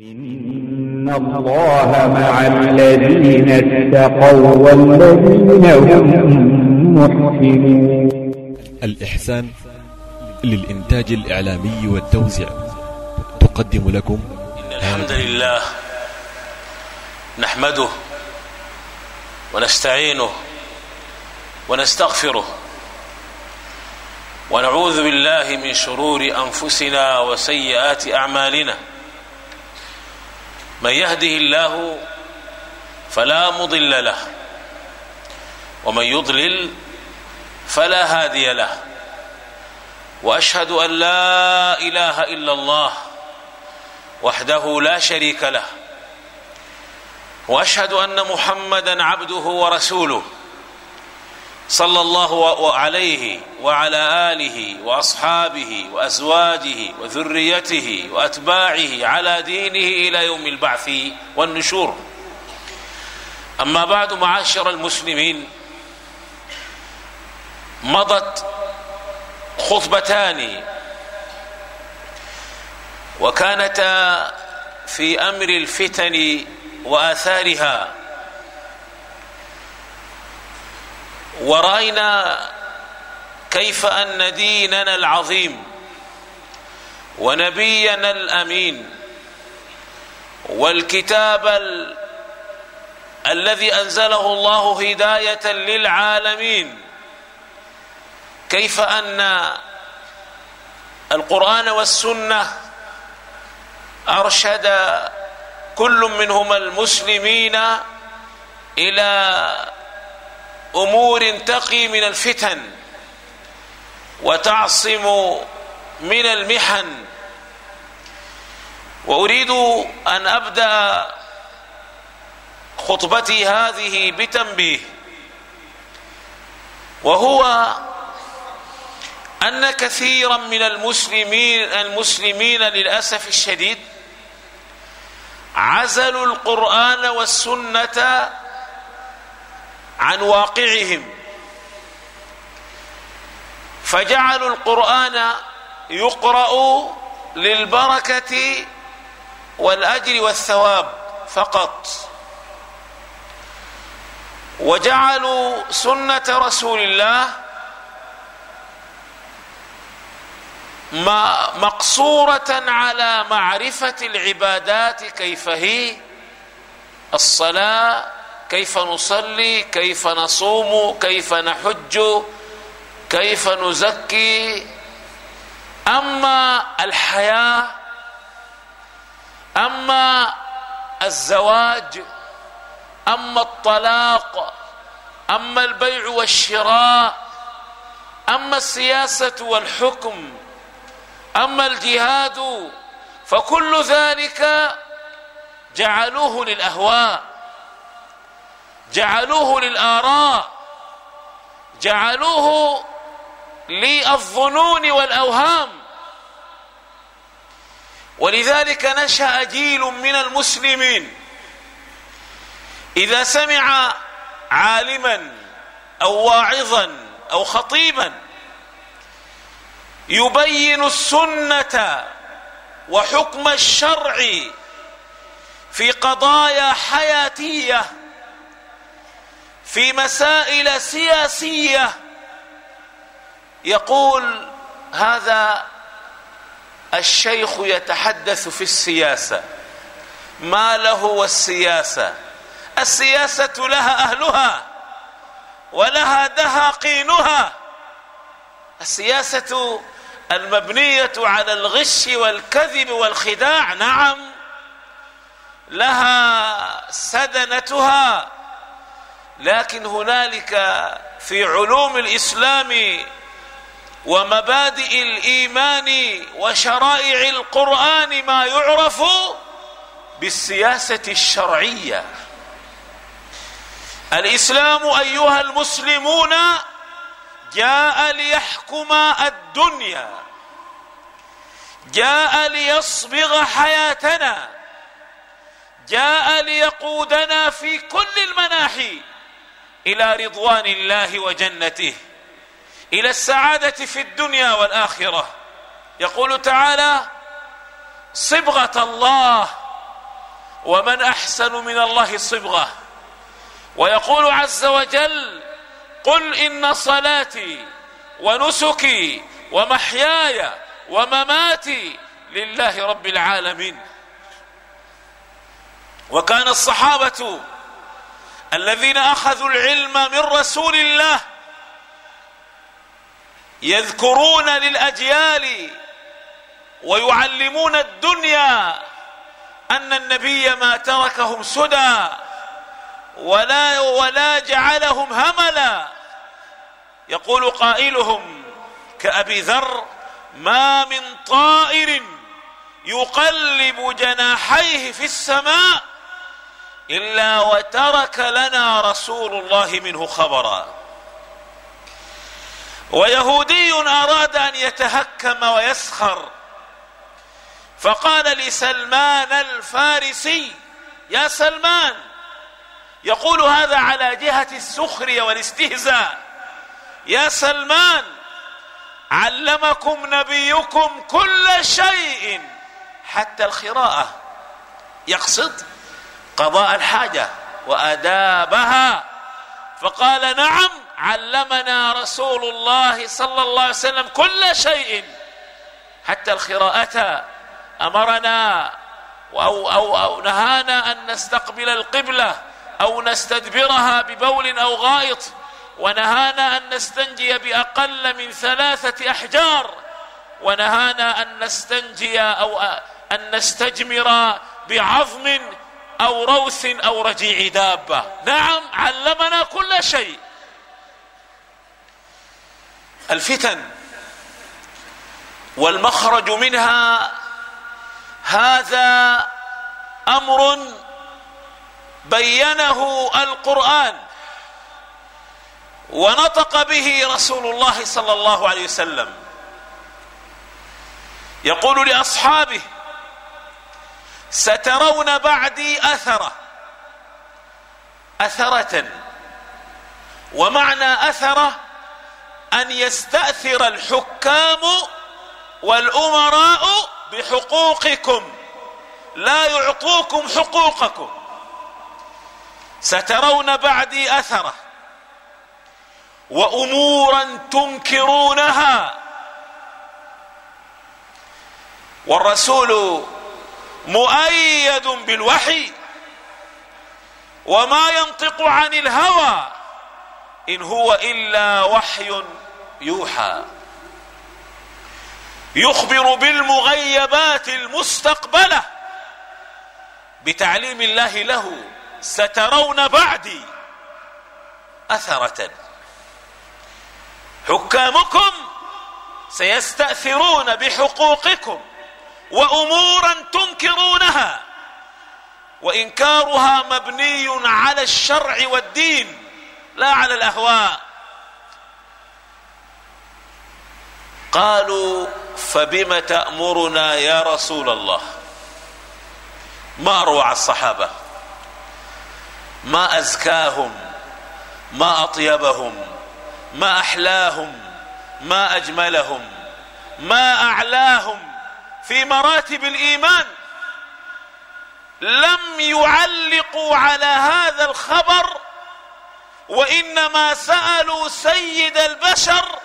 إن الله مع الذين اتقوا والذين هم محسنون الإحسان للإنتاج الإعلامي والتوزيع. تقدم لكم إن الحمد لله نحمده ونستعينه ونستغفره ونعوذ بالله من شرور أنفسنا وسيئات أعمالنا. من يهده الله فلا مضل له ومن يضلل فلا هادي له وأشهد أن لا إله إلا الله وحده لا شريك له وأشهد أن محمدا عبده ورسوله. صلى الله عليه وعلى آله وأصحابه وأزواجه وذريته وأتباعه على دينه إلى يوم البعث والنشور. أما بعد معاشر المسلمين مضت خطبتان وكانتا في أمر الفتن وآثارها ورأينا كيف أن ديننا العظيم ونبينا الأمين والكتاب ال... الذي أنزله الله هداية للعالمين. كيف أن القرآن والسنة أرشد كل منهما المسلمين إلى أمور تقي من الفتن وتعصم من المحن. وأريد أن أبدأ خطبتي هذه بتنبيه وهو أن كثيرا من المسلمين المسلمين للأسف الشديد عزلوا القرآن والسنة عن واقعهم. فجعلوا القرآن يقرأ للبركة والأجر والثواب فقط. وجعلوا سنة رسول الله مقصورة على معرفة العبادات كيف هي؟ الصلاة كيف نصلي كيف نصوم كيف نحج كيف نزكي. أما الحياة أما الزواج أما الطلاق أما البيع والشراء أما السياسة والحكم أما الجهاد فكل ذلك جعلوه للأهواء. جعلوه للآراء جعلوه للظنون والأوهام. ولذلك نشأ جيل من المسلمين إذا سمع عالما أو واعظا أو خطيبا يبين السنة وحكم الشرع في قضايا حياتية في مسائل سياسية يقول هذا الشيخ يتحدث في السياسة. ما له والسياسة؟ السياسة لها أهلها ولها دهاقينها السياسة المبنية على الغش والكذب والخداع نعم لها سدنتها. لكن هنالك في علوم الإسلام ومبادئ الإيمان وشرائع القرآن ما يعرف بالسياسة الشرعية. الإسلام أيها المسلمون جاء ليحكم الدنيا جاء ليصبغ حياتنا جاء ليقودنا في كل المناحي. إلى رضوان الله وجنته إلى السعادة في الدنيا والآخرة. يقول تعالى صبغة الله ومن أحسن من الله صبغة. ويقول عز وجل قل إن صلاتي ونسكي ومحياي ومماتي لله رب العالمين. وكان الصحابة الذين أخذوا العلم من رسول الله يذكرون للأجيال ويعلمون الدنيا أن النبي ما تركهم سدى ولا ولا جعلهم هملا. يقول قائلهم كأبي ذر ما من طائر يقلب جناحيه في السماء إلا وترك لنا رسول الله منه خبرا. ويهودي أراد أن يتهكم ويسخر. فقال لسلمان الفارسي يا سلمان يقول هذا على جهة السخريه والاستهزاء. يا سلمان علمكم نبيكم كل شيء حتى الخراءه يقصد قضاء الحاجة وآدابها. فقال نعم علمنا رسول الله صلى الله عليه وسلم كل شيء. حتى الخراءه أمرنا أو, أو, أو نهانا أن نستقبل القبلة أو نستدبرها ببول أو غائط ونهانا أن نستنجي بأقل من ثلاثة أحجار ونهانا أن نستنجي أو أن نستجمر بعظم أو روث أو رجيع دابة. نعم علمنا كل شيء. الفتن والمخرج منها هذا أمر بينه القرآن ونطق به رسول الله صلى الله عليه وسلم. يقول لأصحابه سترون بعدي أثره. أثرة. ومعنى أثره أن يستأثر الحكام والأمراء بحقوقكم. لا يعطوكم حقوقكم. سترون بعدي أثره. وأمورا تنكرونها. والرسول مؤيد بالوحي وما ينطق عن الهوى إن هو إلا وحي يوحى. يخبر بالمغيبات المستقبلة بتعليم الله له سترون بعدي أثرة. حكامكم سيستأثرون بحقوقكم. وأمورا تنكرونها وإنكارها مبني على الشرع والدين لا على الأهواء. قالوا فبم تأمرنا يا رسول الله؟ ما اروع الصحابة؟ ما أزكاهم؟ ما أطيبهم؟ ما أحلاهم؟ ما أجملهم؟ ما أعلاهم؟ في مراتب الإيمان لم يعلقوا على هذا الخبر وإنما سألوا سيد البشر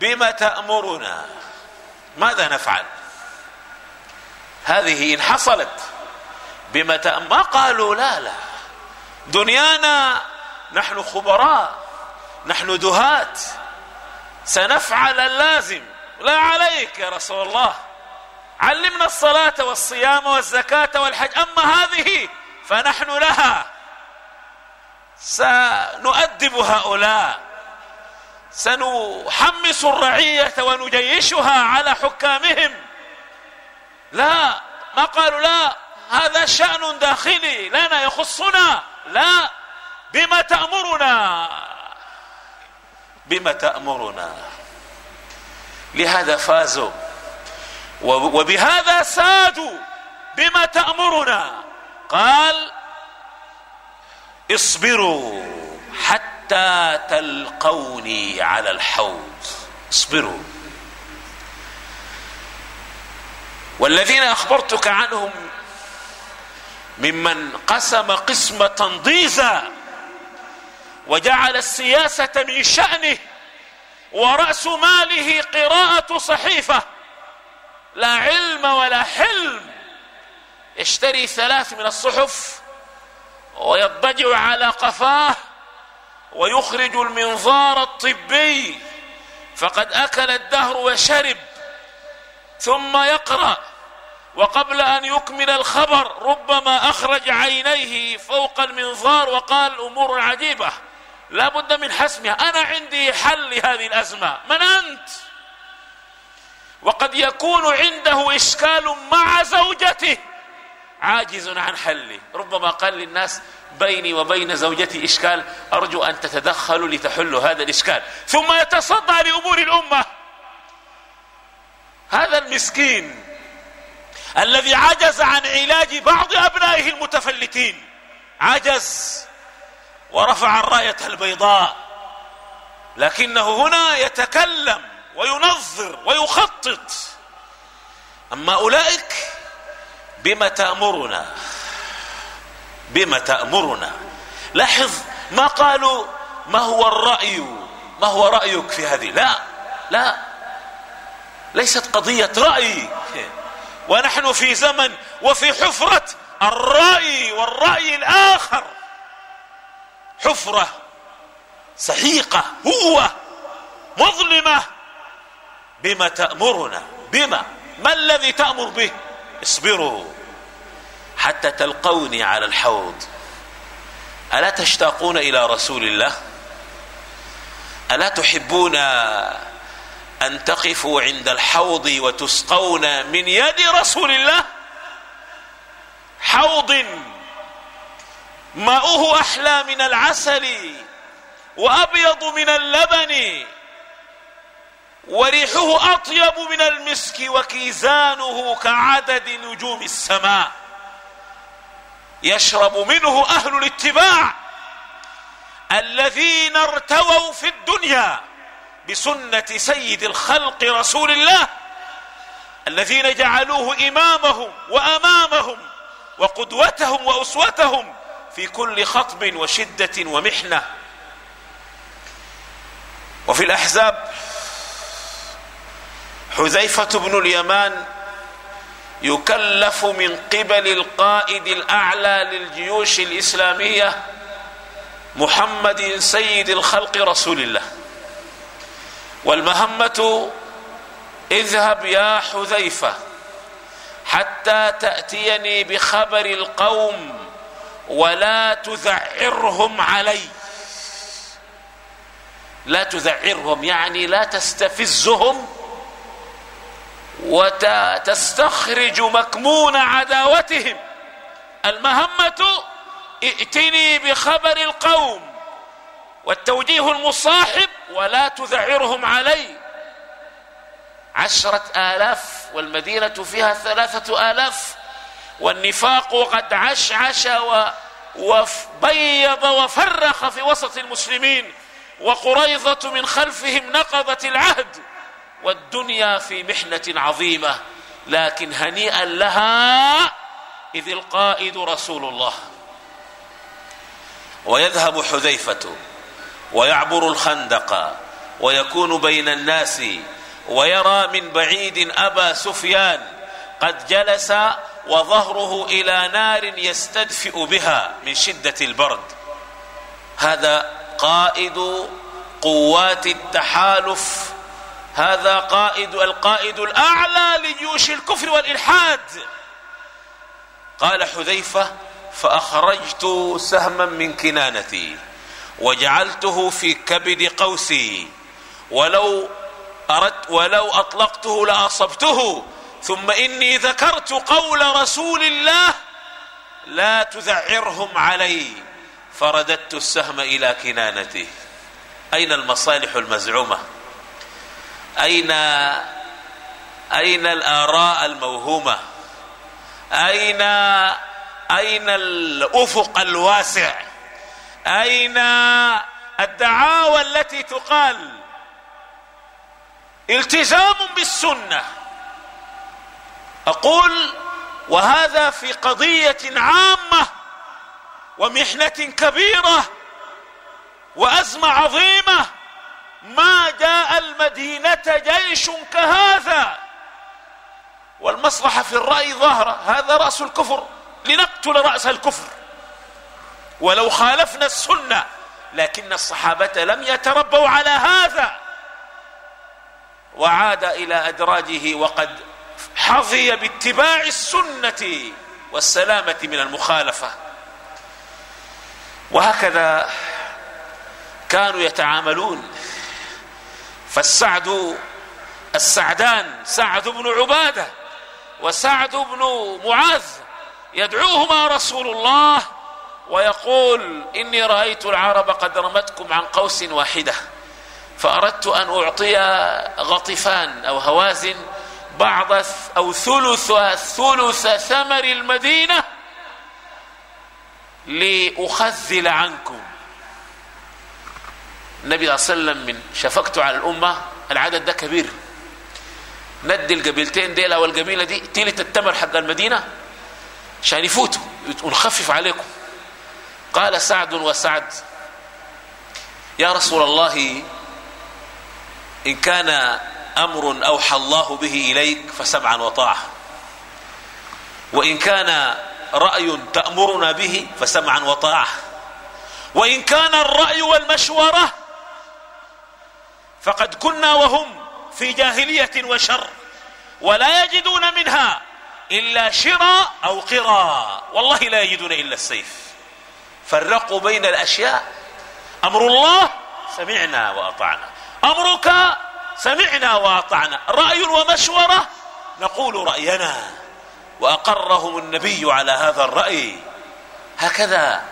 بما تأمرنا؟ ماذا نفعل؟ هذه إن حصلت بما ما قالوا؟ لا لا. دنيانا نحن خبراء نحن دهات سنفعل اللازم. لا عليك يا رسول الله. علمنا الصلاة والصيام والزكاة والحج. أما هذه فنحن لها. سنؤدب هؤلاء. سنحمس الرعية ونجيشها على حكامهم. لا ما قالوا لا هذا شأن داخلي لنا يخصنا. لا بما تأمرنا. بما تأمرنا. لهذا فازوا. وبهذا سادوا بما تأمرنا. قال اصبروا حتى تلقوني على الحوض. اصبروا. والذين أخبرتك عنهم ممن قسم قسمة ضيزى وجعل السياسة من شأنه ورأس ماله قراءة صحيفة. لا علم ولا حلم. يشتري ثلاث من الصحف ويضجع على قفاه ويخرج المنظار الطبي. فقد أكل الدهر وشرب. ثم يقرأ. وقبل أن يكمل الخبر ربما أخرج عينيه فوق المنظار وقال أمور عجيبة. لا بد من حسمها. أنا عندي حل لهذه الأزمة. من أنت؟ وقد يكون عنده إشكال مع زوجته. عاجز عن حله ربما قال للناس بيني وبين زوجتي إشكال. أرجو أن تتدخلوا لتحلوا هذا الإشكال. ثم يتصدى لأمور الأمة. هذا المسكين الذي عجز عن علاج بعض أبنائه المتفلتين. عجز. ورفع الراية البيضاء لكنه هنا يتكلم وينظر ويخطط. أما أولئك بما تأمرنا؟ بما تأمرنا. لاحظ ما قالوا ما هو الرأي؟ ما هو رأيك في هذه؟ لا لا. ليست قضية رأي. ونحن في زمن وفي حفرة الرأي والرأي الآخر. حفرة سحيقة هو مظلمة بما تأمرنا بما ما الذي تأمر به؟ اصبروا حتى تلقوني على الحوض. ألا تشتاقون إلى رسول الله؟ ألا تحبون أن تقفوا عند الحوض وتسقون من يد رسول الله؟ حوض ماؤه أحلى من العسل وأبيض من اللبن وريحه أطيب من المسك وكيزانه كعدد نجوم السماء. يشرب منه أهل الاتباع الذين ارتووا في الدنيا بسنة سيد الخلق رسول الله الذين جعلوه إمامهم وأمامهم وقدوتهم وأسوتهم في كل خطب وشدة ومحنة. وفي الأحزاب حذيفة بن اليمان يكلف من قبل القائد الأعلى للجيوش الإسلامية محمد سيد الخلق رسول الله. والمهمة اذهب يا حذيفة حتى تأتيني بخبر القوم ولا تذعرهم علي. لا تذعرهم يعني لا تستفزهم وتستخرج مكمون عداوتهم. المهمة ائتني بخبر القوم والتوجيه المصاحب ولا تذعرهم علي. عشرة آلاف والمدينة فيها ثلاثة آلاف والنفاق قد عشعش وبيض وفرخ في وسط المسلمين وقريضة من خلفهم نقضت العهد والدنيا في محنة عظيمة لكن هنيئا لها إذ القائد رسول الله. ويذهب حذيفة ويعبر الخندق ويكون بين الناس ويرى من بعيد أبا سفيان قد جلس وظهره إلى نار يستدفئ بها من شدة البرد. هذا قائد قوات التحالف. هذا قائد القائد الأعلى لجيوش الكفر والإلحاد. قال حذيفة فأخرجت سهما من كنانتي وجعلته في كبد قوسي. ولو أردت ولو أطلقته لأصبته ثم إني ذكرت قول رسول الله لا تذعرهم علي فرددت السهم إلى كنانته. أين المصالح المزعومة؟ أين أين الآراء الموهومة؟ أين أين الأفق الواسع؟ أين الدعاوى التي تقال؟ التزام بالسنة. أقول وهذا في قضية عامة ومحنة كبيرة وأزمة عظيمة ما جاء المدينة جيش كهذا. والمصلحة في الرأي ظاهرة هذا رأس الكفر لنقتل رأس الكفر. ولو خالفنا السنة لكن الصحابة لم يتربوا على هذا. وعاد إلى أدراجه وقد حظي باتباع السنة والسلامة من المخالفة. وهكذا كانوا يتعاملون. فالسعد السعدان سعد بن عبادة وسعد بن معاذ يدعوهما رسول الله ويقول إني رأيت العرب قد رمتكم عن قوس واحدة فأردت أن أعطي غطفان أو هوازن بعض أو ثلث ثلث ثمر المدينة لأخذل عنكم. النبي صلى الله عليه وسلم من شفقته على الأمة العدد ده كبير. ندي القبيلتين ديل أو القبيلة دي تيلة التمر حق المدينة عشان يفوتوا ونخفف عليكم. قال سعد وسعد يا رسول الله إن كان أمر أوحى الله به إليك فسمعا وطاعة. وإن كان رأي تأمرنا به فسمعا وطاعة. وإن كان الرأي والمشورة فقد كنا وهم في جاهلية وشر ولا يجدون منها إلا شراء أو قراء. والله لا يجدون إلا السيف. فرقوا بين الأشياء. أمر الله سمعنا وأطعنا. أمرك سمعنا واطعنا. رأي ومشورة؟ نقول رأينا. وأقرهم النبي على هذا الرأي. هكذا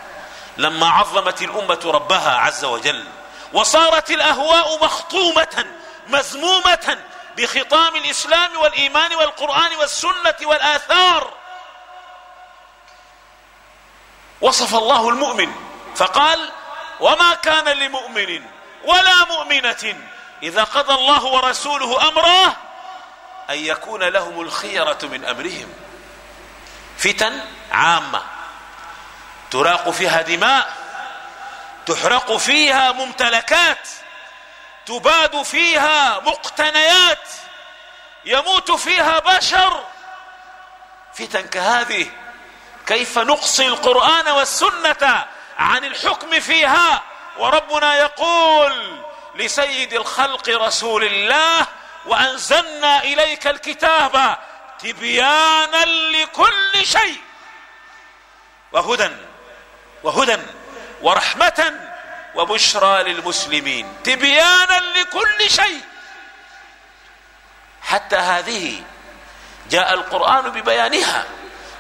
لما عظمت الأمة ربها عز وجل وصارت الأهواء مخطومة مزمومه بخطام الإسلام والإيمان والقرآن والسنة والآثار. وصف الله المؤمن فقال وما كان لمؤمن ولا مؤمنة إذا قضى الله ورسوله امرا أن يكون لهم الخيرة من أمرهم. فتن عامة. تراق فيها دماء تحرق فيها ممتلكات تباد فيها مقتنيات يموت فيها بشر. فتن كهذه كيف نقصي القرآن والسنة عن الحكم فيها؟ وربنا يقول لسيد الخلق رسول الله وأنزلنا إليك الكتاب تبيانا لكل شيء. وهدى وهدى ورحمة وبشرى للمسلمين. تبيانا لكل شيء. حتى هذه جاء القرآن ببيانها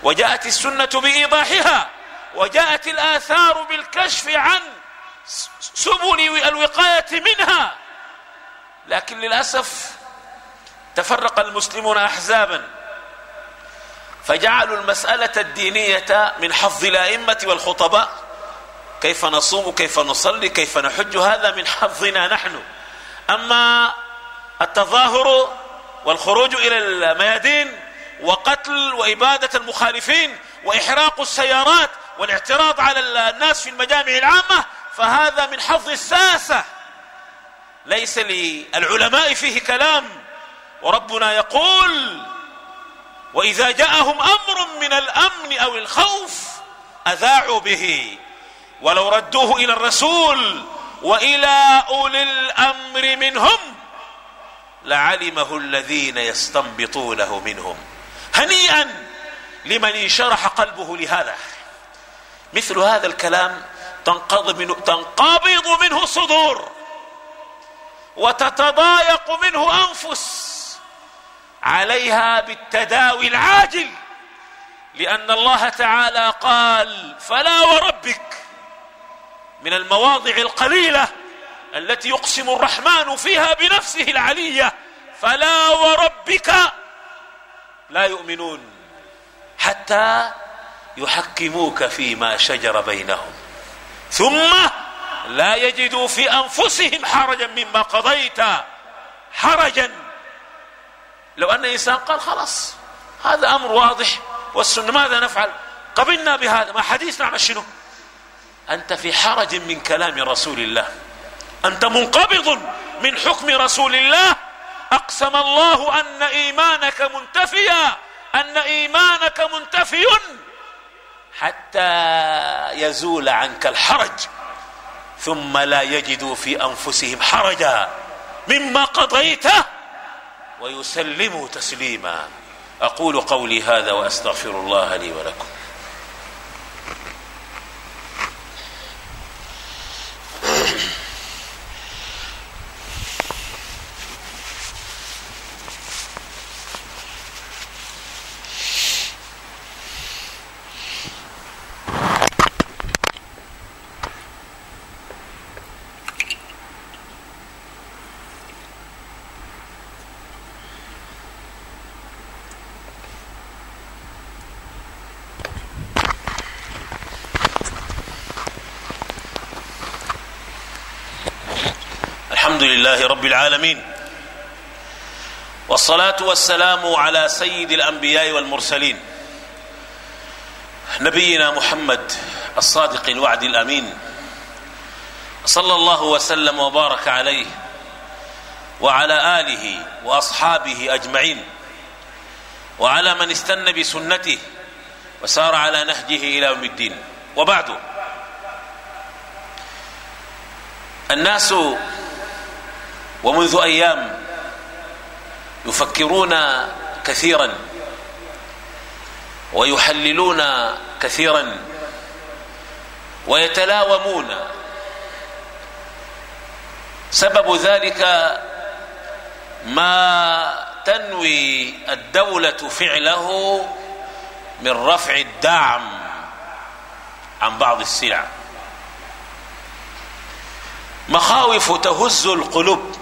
وجاءت السنة بإيضاحها وجاءت الآثار بالكشف عن سبل الوقايه منها. لكن للأسف تفرق المسلمون احزابا. فجعلوا المسألة الدينية من حظ الأئمة والخطباء. كيف نصوم كيف نصلي كيف نحج هذا من حظنا نحن. أما التظاهر والخروج إلى الميادين وقتل وإبادة المخالفين وإحراق السيارات والاعتراض على الناس في المجامع العامة فهذا من حظ الساسة. ليس للعلماء فيه كلام. وربنا يقول وإذا جاءهم أمر من الأمن أو الخوف أذاعوا به. ولو ردوه إلى الرسول وإلى أولي الأمر منهم لعلمه الذين يستنبطونه منهم. هنيئا لمن انشرح قلبه لهذا. مثل هذا الكلام تنقبض منه, تنقبض منه صدور وتتضايق منه أنفس. عليها بالتداوي العاجل. لأن الله تعالى قال فلا وربك. من المواضع القليلة التي يقسم الرحمن فيها بنفسه العلية. فلا وربك. لا يؤمنون حتى يحكموك فيما شجر بينهم. ثم لا يجدوا في أنفسهم حرجا مما قضيت. حرجا. لو أن إنسان قال خلاص هذا أمر واضح والسنة ماذا نفعل؟ قبلنا بهذا ما حديث نعمل شنو؟ أنت في حرج من كلام رسول الله. أنت منقبض من حكم رسول الله. أقسم الله أن إيمانك منتفيا أن إيمانك منتفي. حتى يزول عنك الحرج ثم لا يجدوا في أنفسهم حرجا مما قضيته ويسلموا تسليما. أقول قولي هذا وأستغفر الله لي ولكم الحمد لله رب العالمين. والصلاة والسلام على سيد الأنبياء والمرسلين. نبينا محمد الصادق الوعد الأمين. صلى الله وسلم وبارك عليه وعلى آله وأصحابه أجمعين. وعلى من استنى بسنته وسار على نهجه إلى يوم الدين. وبعد. الناس ومنذ أيام يفكرون كثيرا ويحللون كثيرا ويتلاومون. سبب ذلك ما تنوي الدولة فعله من رفع الدعم عن بعض السلع. مخاوف تهز القلوب.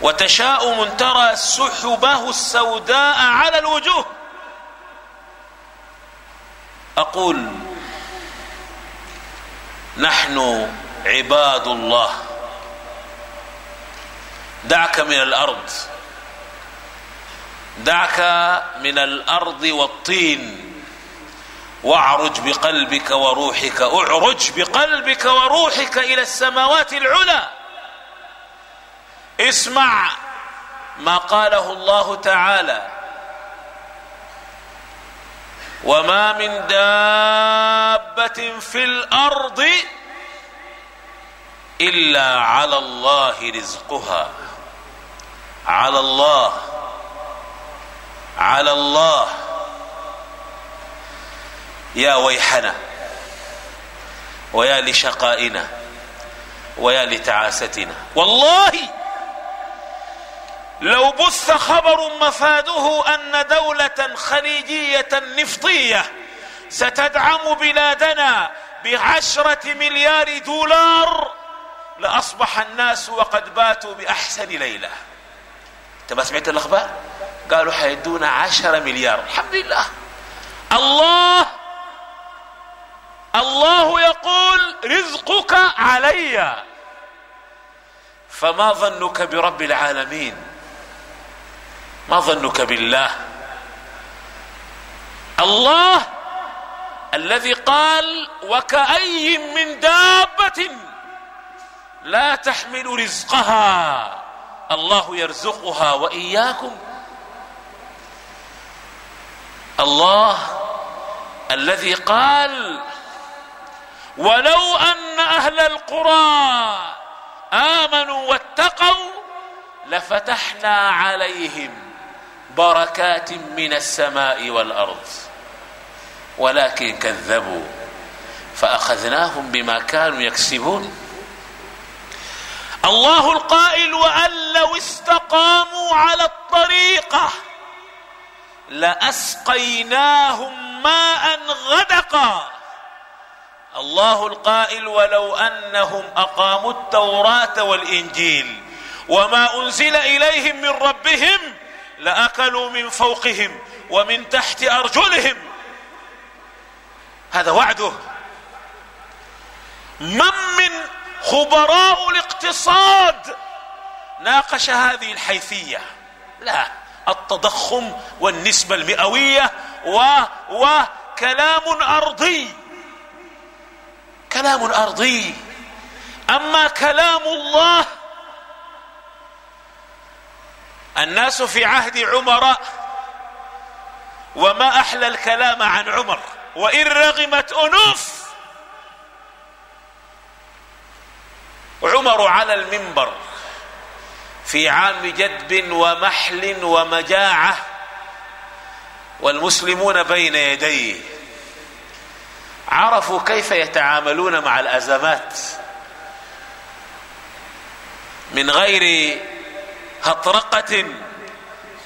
وتشاؤم ترى سحبه السوداء على الوجوه. أقول نحن عباد الله. دعك من الأرض. دعك من الأرض والطين. واعرج بقلبك وروحك اعرج بقلبك وروحك إلى السماوات العلى. اسمع ما قاله الله تعالى. وما من دابه في الأرض الا على الله رزقها. على الله على الله. يا ويحنا ويا لشقائنا ويا لتعاستنا. والله لو بث خبر مفاده أن دولة خليجية نفطية ستدعم بلادنا بعشرة مليار دولار لأصبح الناس وقد باتوا بأحسن ليلة. انت ما سمعت الأخبار؟ قالوا حيدونا عشرة مليار. الحمد لله. الله الله يقول رزقك علي. فما ظنك برب العالمين؟ ما ظنك بالله؟ الله الذي قال وكأي من دابة لا تحمل رزقها. الله يرزقها وإياكم. الله الذي قال ولو أن أهل القرى آمنوا واتقوا لفتحنا عليهم بركات من السماء والأرض. ولكن كذبوا فأخذناهم بما كانوا يكسبون. الله القائل وأن لو استقاموا على الطريقة لأسقيناهم ماء غدقا. الله القائل ولو أنهم أقاموا التوراة والإنجيل وما أنزل إليهم من ربهم لأكلوا من فوقهم ومن تحت أرجلهم. هذا وعده. من من خبراء الاقتصاد ناقش هذه الحيثية؟ لا التضخم والنسبة المئوية و وكلام أرضي. كلام أرضي. أما كلام الله الناس في عهد عمر وما أحلى الكلام عن عمر. وإن رغمت أنوف عمر على المنبر في عام جدب ومحل ومجاعة والمسلمون بين يديه. عرفوا كيف يتعاملون مع الأزمات من غير هطرقة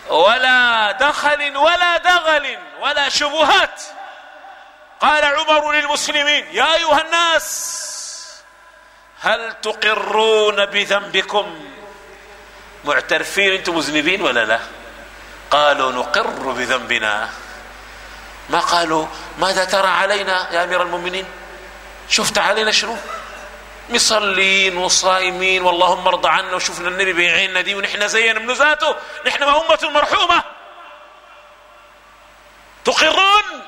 ولا دخل ولا دغل ولا شبهات. قال عمر للمسلمين يا أيها الناس هل تقرون بذنبكم؟ معترفين أنتم مذنبين ولا لا؟ قالوا نقر بذنبنا. ما قالوا ماذا ترى علينا يا أمير المؤمنين؟ شفت علينا شنو؟ مصلين وصائمين واللهم ارضى عنا وشفنا النبي بيعيننا دي ونحن زينا من ذاته نحن أمة مرحومة. تقرون؟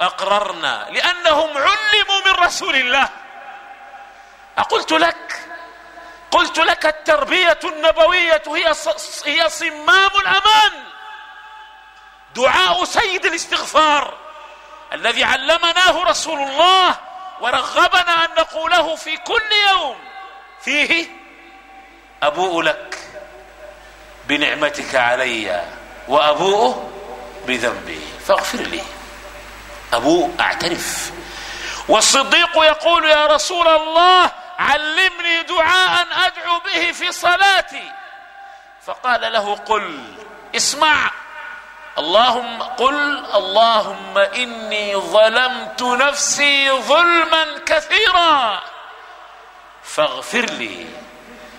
أقررنا لأنهم علموا من رسول الله. أقلت لك قلت لك التربية النبوية هي هي صمام الأمان. دعاء سيد الاستغفار. الذي علمناه رسول الله ورغبنا أن نقوله في كل يوم. فيه أبوء لك بنعمتك علي وأبوء بذنبي. فاغفر لي. أبوء أعترف. والصديق يقول يا رسول الله علمني دعاء أدعو به في صلاتي. فقال له قل اسمع. اللهم قل اللهم إني ظلمت نفسي ظلما كثيرا. فاغفر لي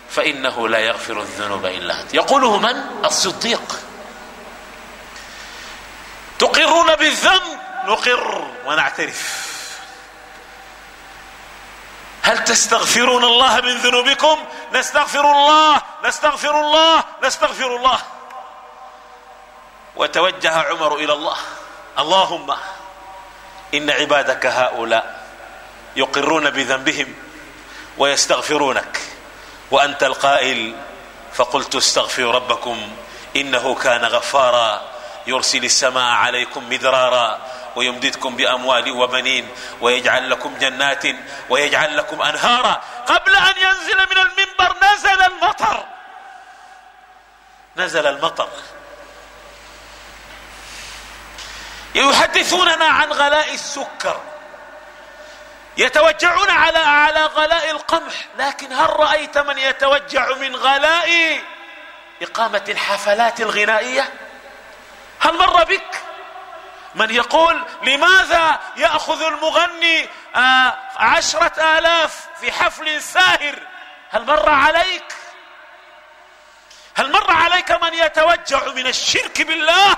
فإنه لا يغفر الذنوب إلا أنت. يقوله من؟ الصديق. تقرون بالذنب؟ نقر ونعترف. هل تستغفرون الله من ذنوبكم؟ نستغفر الله نستغفر الله نستغفر الله. وتوجه عمر إلى الله. اللهم إن عبادك هؤلاء يقرون بذنبهم ويستغفرونك. وأنت القائل فقلت استغفروا ربكم إنه كان غفارا. يرسل السماء عليكم مدرارا ويمددكم بأموال وبنين ويجعل لكم جنات ويجعل لكم أنهارا. قبل أن ينزل من المنبر نزل المطر. نزل المطر. يحدثوننا عن غلاء السكر. يتوجعون على على غلاء القمح. لكن هل رأيت من يتوجع من غلاء إقامة الحفلات الغنائية؟ هل مر بك من يقول لماذا يأخذ المغني آه، عشرة آلاف في حفل ساهر؟ هل مر عليك؟ هل مر عليك من يتوجع من الشرك بالله؟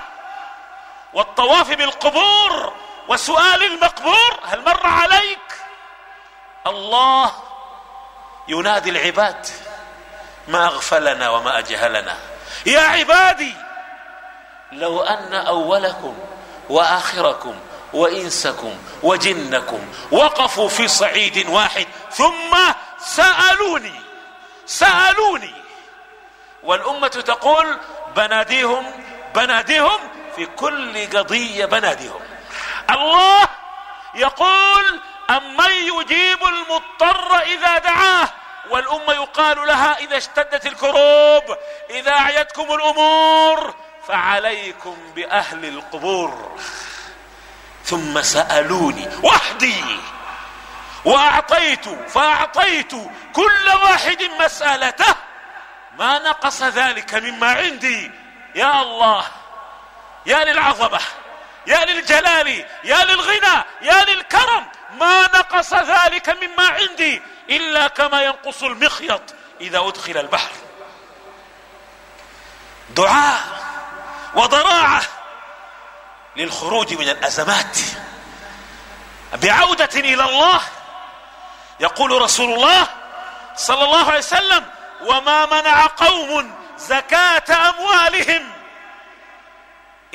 والطواف بالقبور وسؤال المقبور هل مر عليك؟ الله ينادي العباد ما أغفلنا وما أجهلنا. يا عبادي لو أن أولكم وآخركم وإنسكم وجنكم وقفوا في صعيد واحد ثم سألوني سألوني والأمة تقول بناديهم بناديهم في كل قضية بنادهم الله يقول أمن يجيب المضطر إذا دعاه؟ والأمة يقال لها إذا اشتدت الكروب إذا أعيتكم الأمور فعليكم بأهل القبور. ثم سألوني وحدي وأعطيت فأعطيت كل واحد مسألته. ما نقص ذلك مما عندي. يا الله يا للعظمة يا للجلال يا للغنى يا للكرم ما نقص ذلك مما عندي إلا كما ينقص المخيط إذا أدخل البحر. دعاء وضراعة للخروج من الأزمات. بعودة إلى الله يقول رسول الله صلى الله عليه وسلم وما منع قوم زكاة أموالهم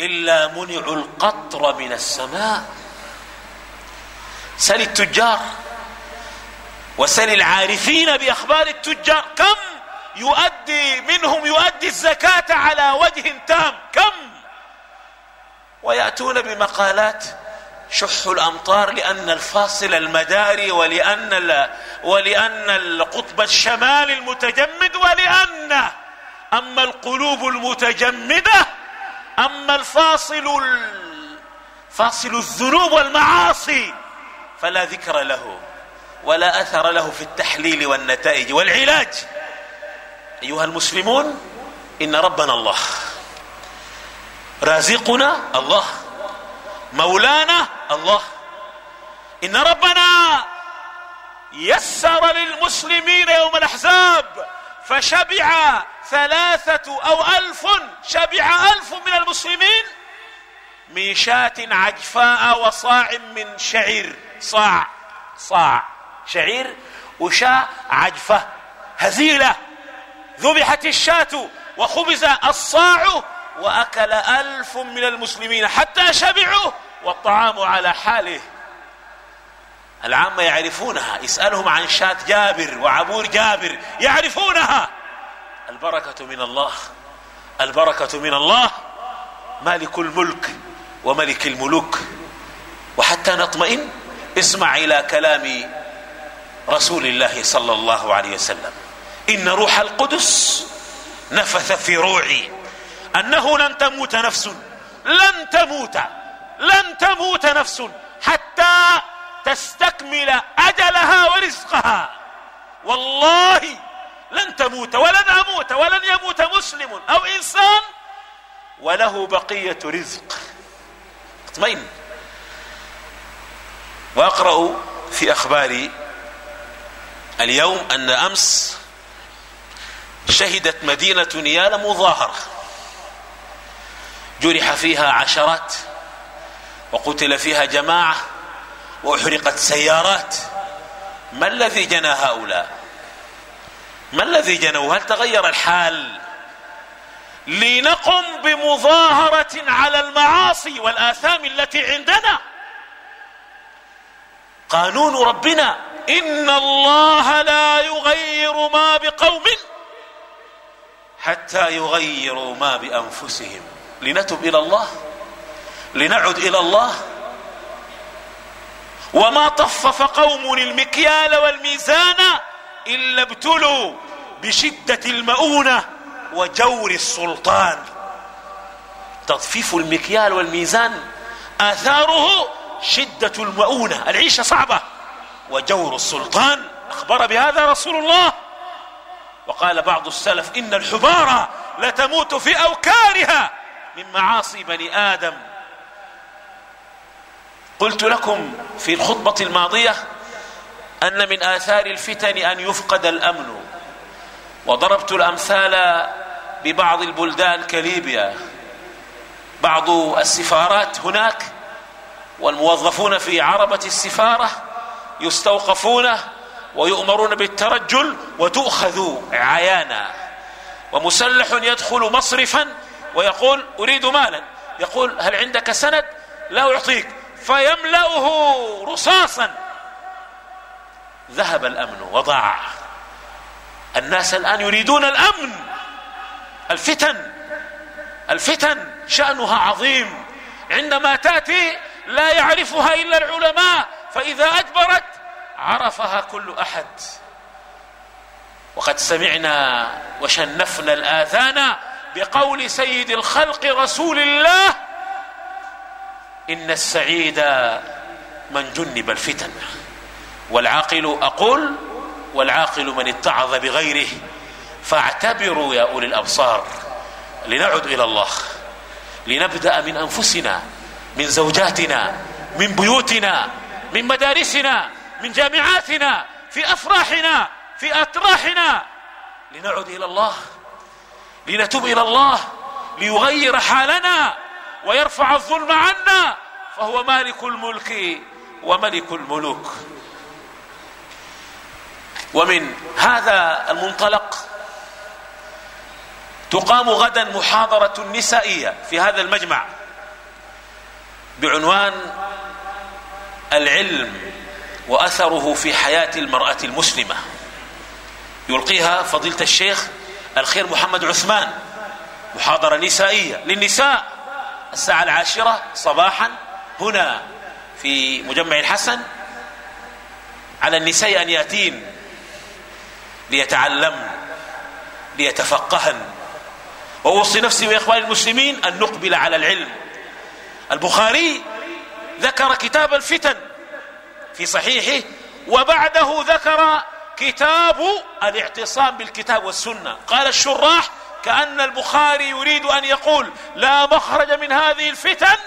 إلا منعوا القطر من السماء. سل التجار وسل العارفين بأخبار التجار. كم يؤدي منهم يؤدي الزكاة على وجه تام؟ كم؟ ويأتون بمقالات شح الأمطار لأن الفاصل المداري ولأن ولأن القطب الشمالي المتجمد ولأن. أما القلوب المتجمدة أما الفاصل فاصل الذنوب والمعاصي فلا ذكر له ولا أثر له في التحليل والنتائج والعلاج. أيها المسلمون إن ربنا الله رازقنا الله مولانا الله. إن ربنا يسر للمسلمين يوم الأحزاب فشبع ثلاثة أو ألف شبع ألف من المسلمين من شاة عجفاء وصاع من شعير. صاع صاع شعير وشاء عجفة. هزيلة ذبحت الشاة وخبز الصاع وأكل ألف من المسلمين حتى شبعوا والطعام على حاله. العامة يعرفونها اسألهم عن شاة جابر وعبور جابر يعرفونها. البركة من الله. البركة من الله. مالك الملك وملك الملوك. وحتى نطمئن اسمع إلى كلام رسول الله صلى الله عليه وسلم. إن روح القدس نفث في روعي. أنه لن تموت نفس. لن تموت. لن تموت نفس. حتى تستكمل أجلها ورزقها. والله لن تموت ولن أموت ولن يموت مسلم أو إنسان وله بقية رزق. اطمئن. وأقرأ في أخبار اليوم أن أمس شهدت مدينة نيال مظاهرة. جرح فيها عشرات وقتل فيها جماعة وأحرقت سيارات. ما الذي جنى هؤلاء؟ ما الذي جنوا هل تغير الحال لنقم بمظاهرة على المعاصي والآثام التي عندنا؟ قانون ربنا إن الله لا يغير ما بقوم حتى يغيروا ما بأنفسهم. لنتب إلى الله لنعد إلى الله. وما طفف قوم المكيال والميزان إلا ابتلوا بشدة المؤونة وجور السلطان. تطفيف المكيال والميزان آثاره شدة المؤونة. العيشة صعبة. وجور السلطان. أخبر بهذا رسول الله. وقال بعض السلف إن الحبارة لتموت في أوكارها من معاصي بني آدم. قلت لكم في الخطبة الماضية أن من آثار الفتن أن يفقد الأمن. وضربت الأمثال ببعض البلدان كليبيا. بعض السفارات هناك والموظفون في عربة السفارة يستوقفون ويؤمرون بالترجل وتؤخذ عيانا. ومسلح يدخل مصرفا ويقول أريد مالا. يقول هل عندك سند؟ لا أعطيك. فيملأه رصاصا. ذهب الأمن وضاع. الناس الآن يريدون الأمن. الفتن. الفتن شأنها عظيم. عندما تأتي لا يعرفها إلا العلماء فإذا أدبرت عرفها كل أحد. وقد سمعنا وشنفنا الآذان بقول سيد الخلق رسول الله إن السعيد من جنب الفتن. والعاقل أقول والعاقل من اتعظ بغيره فاعتبروا يا أولي الأبصار لنعد إلى الله لنبدأ من أنفسنا من زوجاتنا من بيوتنا من مدارسنا من جامعاتنا في أفراحنا في أتراحنا لنعد إلى الله لنتوب إلى الله ليغير حالنا ويرفع الظلم عنا فهو مالك الملك وملك الملوك. ومن هذا المنطلق تقام غدا محاضرة نسائية في هذا المجمع بعنوان العلم وأثره في حياة المرأة المسلمة. يلقيها فضيلة الشيخ الخير محمد عثمان محاضرة نسائية للنساء. الساعة العاشرة صباحا هنا في مجمع الحسن على النساء أن يأتين ليتعلمن ليتفقهن. وأوصي نفسي واخواني المسلمين أن نقبل على العلم. البخاري ذكر كتاب الفتن في صحيحه وبعده ذكر كتاب الاعتصام بالكتاب والسنة. قال الشراح كأن البخاري يريد أن يقول لا مخرج من هذه الفتن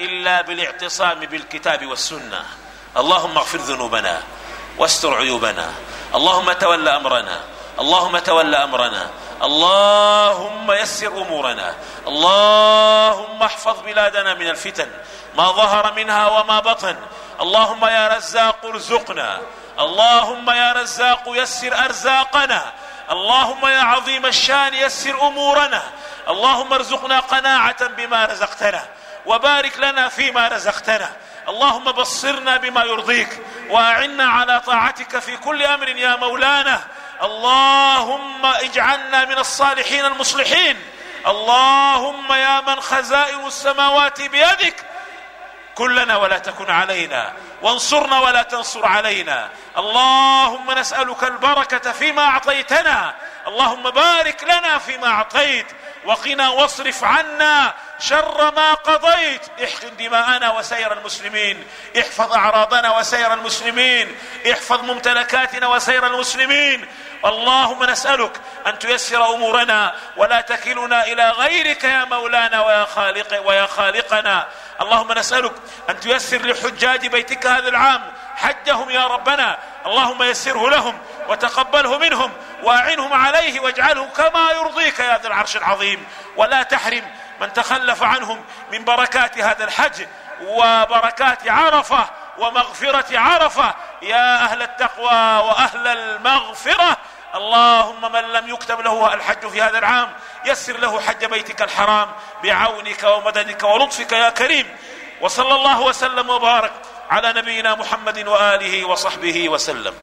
إلا بالاعتصام بالكتاب والسنة. اللهم اغفر ذنوبنا. واستر عيوبنا. اللهم تول أمرنا. اللهم تول أمرنا. اللهم يسر أمورنا. اللهم احفظ بلادنا من الفتن. ما ظهر منها وما بطن. اللهم يا رزاق ارزقنا. اللهم يا رزاق يسر أرزاقنا. اللهم يا عظيم الشان يسر أمورنا. اللهم ارزقنا قناعة بما رزقتنا. وبارك لنا فيما رزقتنا. اللهم بصرنا بما يرضيك واعنا على طاعتك في كل أمر يا مولانا. اللهم اجعلنا من الصالحين المصلحين. اللهم يا من خزائن السماوات بيدك. كلنا ولا تكن علينا. وانصرنا ولا تنصر علينا. اللهم نسألك البركة فيما أعطيتنا. اللهم بارك لنا فيما أعطيت وقنا واصرف عنا شر ما قضيت. احقن دماءنا وسير المسلمين احفظ أعراضنا وسير المسلمين احفظ ممتلكاتنا وسير المسلمين. اللهم نسألك أن تيسر أمورنا ولا تكلنا إلى غيرك يا مولانا ويا خالق ويا خالقنا. اللهم نسألك أن تيسر لحجاج بيتك هذا العام حجهم يا ربنا. اللهم يسره لهم وتقبله منهم واعنهم عليه واجعله كما يرضيك يا ذا العرش العظيم. ولا تحرم من تخلف عنهم من بركات هذا الحج وبركات عرفة ومغفرة عرفة. يا أهل التقوى وأهل المغفرة اللهم من لم يكتب له الحج في هذا العام يسر له حج بيتك الحرام بعونك ومددك ولطفك يا كريم. وصلى الله وسلم وبارك على نبينا محمد وآله وصحبه وسلم.